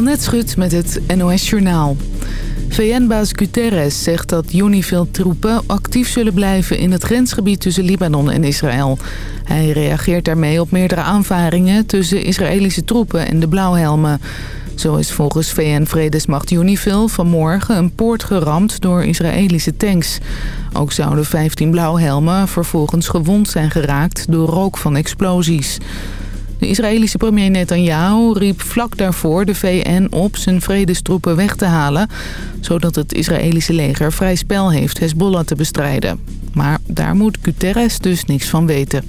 Annette Schut met het NOS Journaal. VN-baas Guterres zegt dat UNIFIL-troepen actief zullen blijven in het grensgebied tussen Libanon en Israël. Hij reageert daarmee op meerdere aanvaringen tussen Israëlische troepen en de blauwhelmen. Zo is volgens VN-vredesmacht UNIFIL vanmorgen een poort geramd door Israëlische tanks. Ook zouden 15 blauwhelmen vervolgens gewond zijn geraakt door rook van explosies. De Israëlische premier Netanyahu riep vlak daarvoor de VN op zijn vredestroepen weg te halen... zodat het Israëlische leger vrij spel heeft Hezbollah te bestrijden. Maar daar moet Guterres dus niks van weten.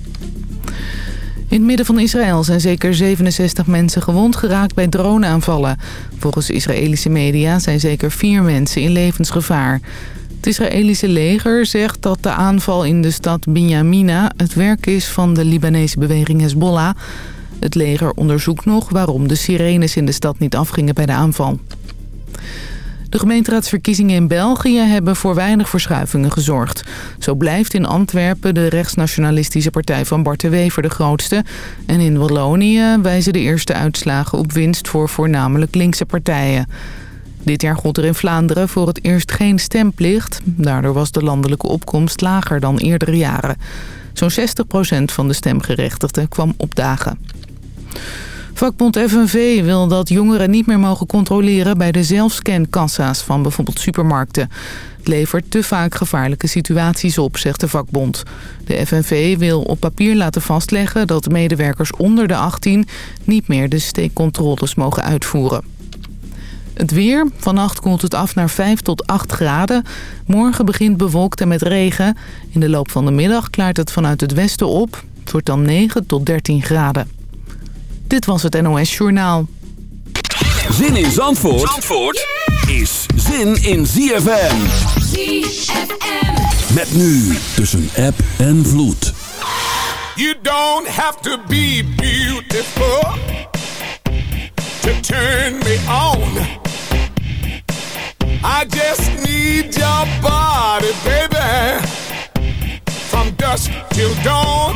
In het midden van Israël zijn zeker 67 mensen gewond geraakt bij droneaanvallen. Volgens Israëlische media zijn zeker vier mensen in levensgevaar. Het Israëlische leger zegt dat de aanval in de stad Binyamina het werk is van de Libanese beweging Hezbollah... Het leger onderzoekt nog waarom de sirenes in de stad niet afgingen bij de aanval. De gemeenteraadsverkiezingen in België hebben voor weinig verschuivingen gezorgd. Zo blijft in Antwerpen de rechtsnationalistische partij van Bart de Wever de grootste. En in Wallonië wijzen de eerste uitslagen op winst voor voornamelijk linkse partijen. Dit jaar gold er in Vlaanderen voor het eerst geen stemplicht. Daardoor was de landelijke opkomst lager dan eerdere jaren. Zo'n 60% van de stemgerechtigden kwam opdagen. Vakbond FNV wil dat jongeren niet meer mogen controleren bij de zelfscankassa's van bijvoorbeeld supermarkten. Het levert te vaak gevaarlijke situaties op, zegt de vakbond. De FNV wil op papier laten vastleggen dat medewerkers onder de 18 niet meer de steekcontroles mogen uitvoeren. Het weer. Vannacht koelt het af naar 5 tot 8 graden. Morgen begint bewolkt en met regen. In de loop van de middag klaart het vanuit het westen op. Het wordt dan 9 tot 13 graden. Dit was het NOS Journaal. Zin in Zandvoort, Zandvoort is zin in ZFM. ZFM. Met nu tussen app en vloed. You don't have to be beautiful to turn me on. I just need your body, baby. From dusk till dawn.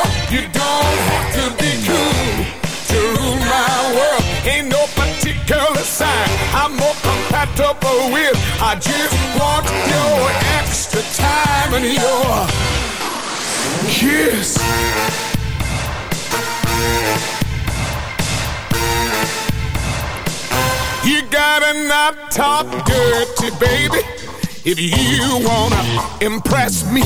Sign I'm more compatible with. I just want your extra time and your kiss. You gotta not talk dirty, baby, if you wanna impress me.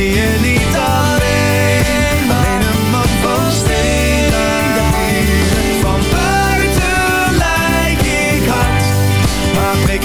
zie je niet alleen maar een man van steen. Van buiten lijk ik hard, maar prik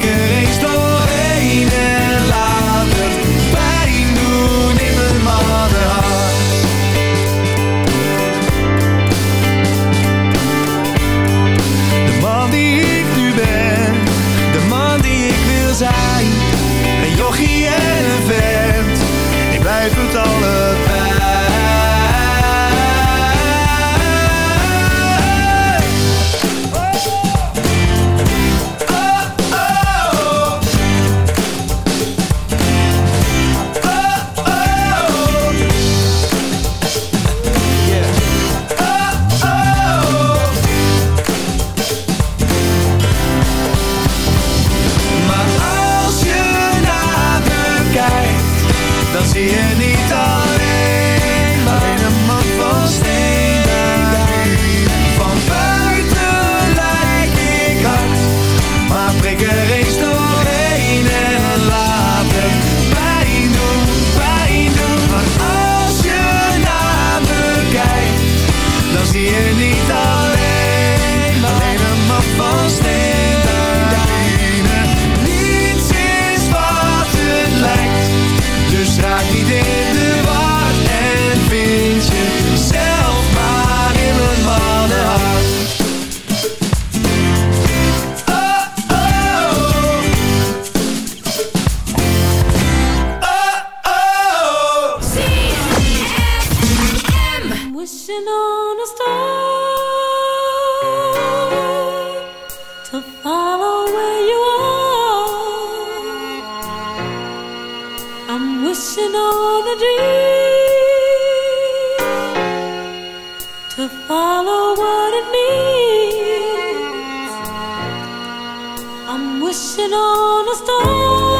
zeker eens follow what it means. I'm wishing on a star.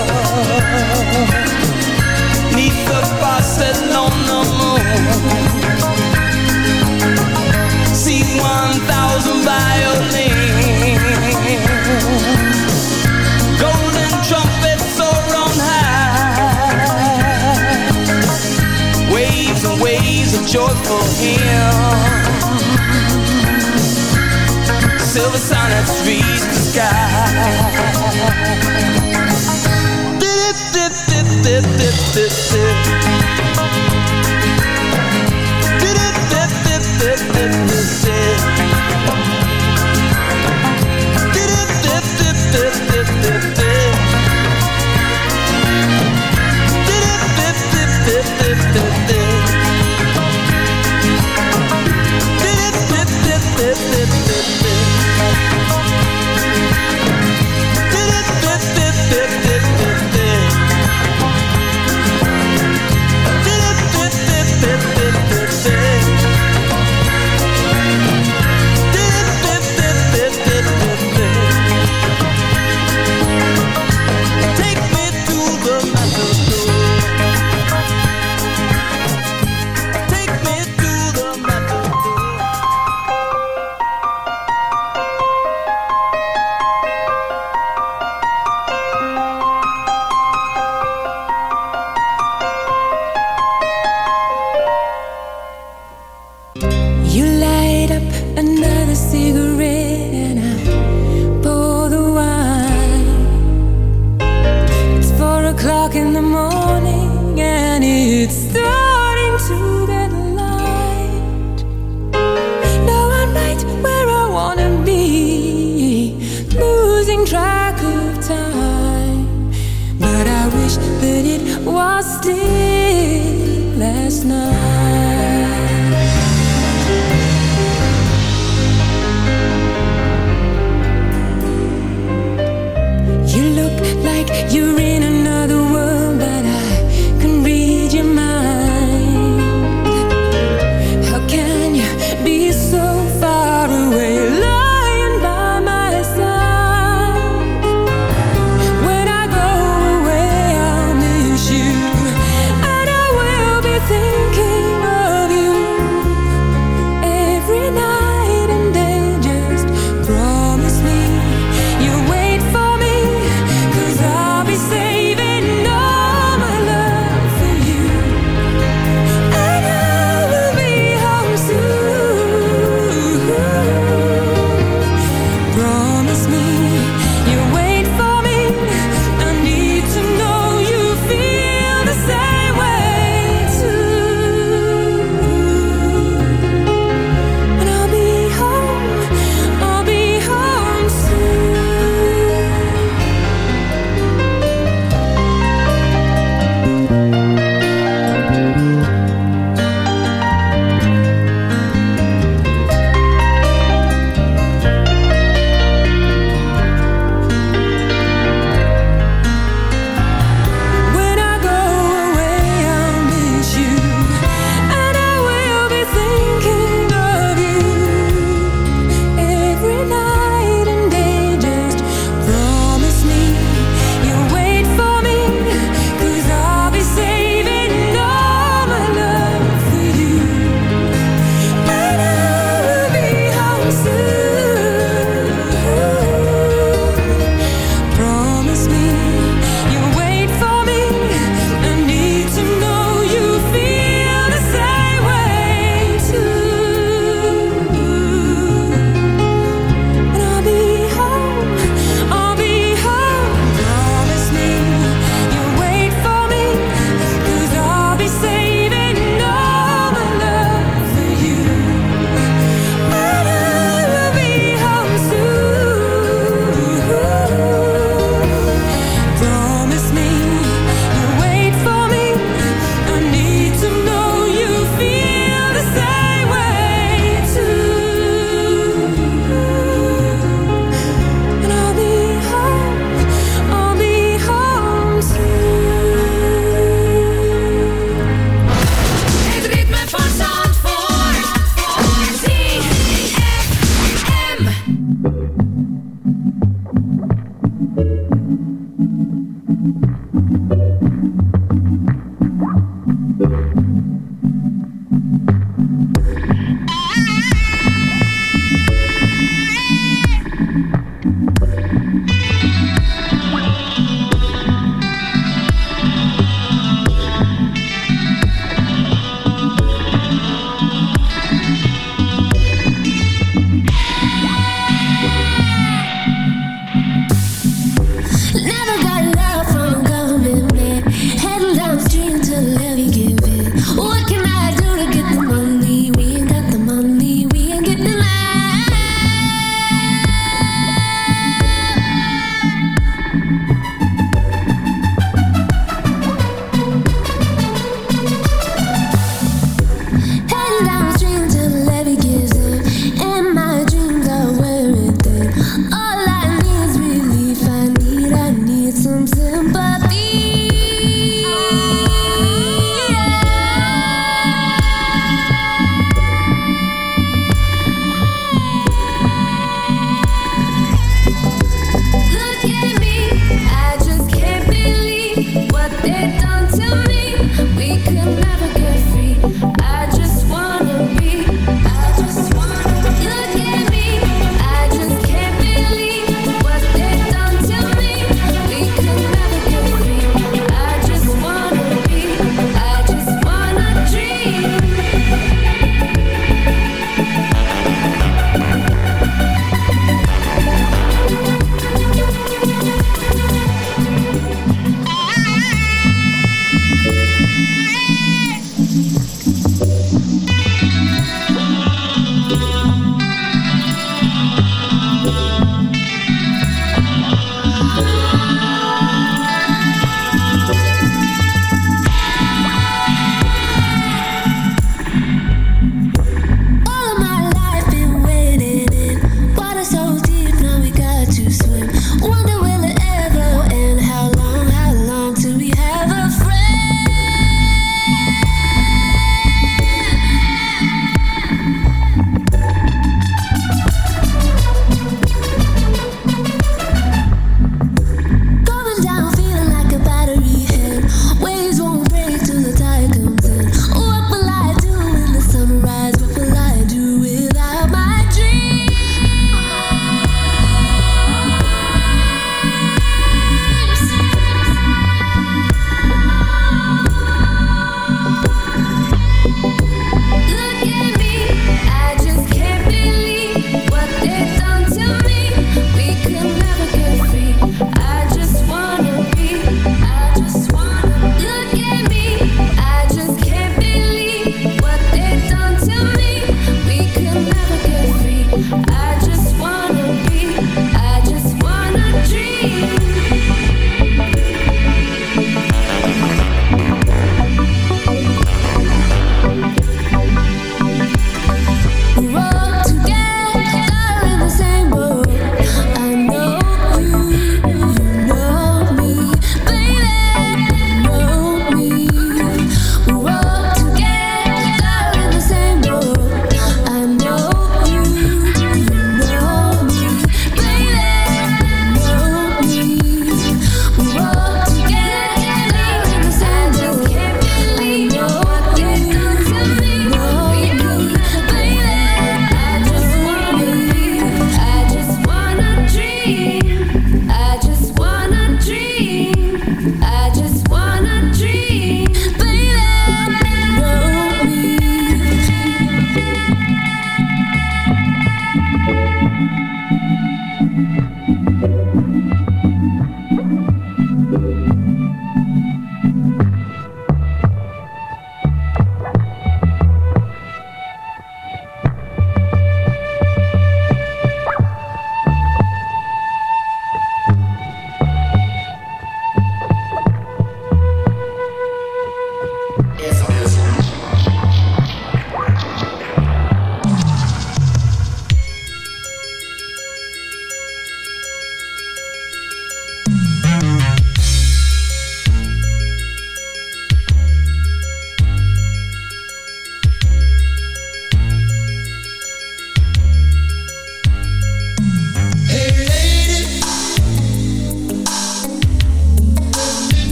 Dance the rumba with the Neath moon See one thousand violins. Golden trumpets soar on high Waves and waves of joyful hymns Silver sonnets reach the sky dip, dip, dip, thinking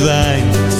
verdwijnt,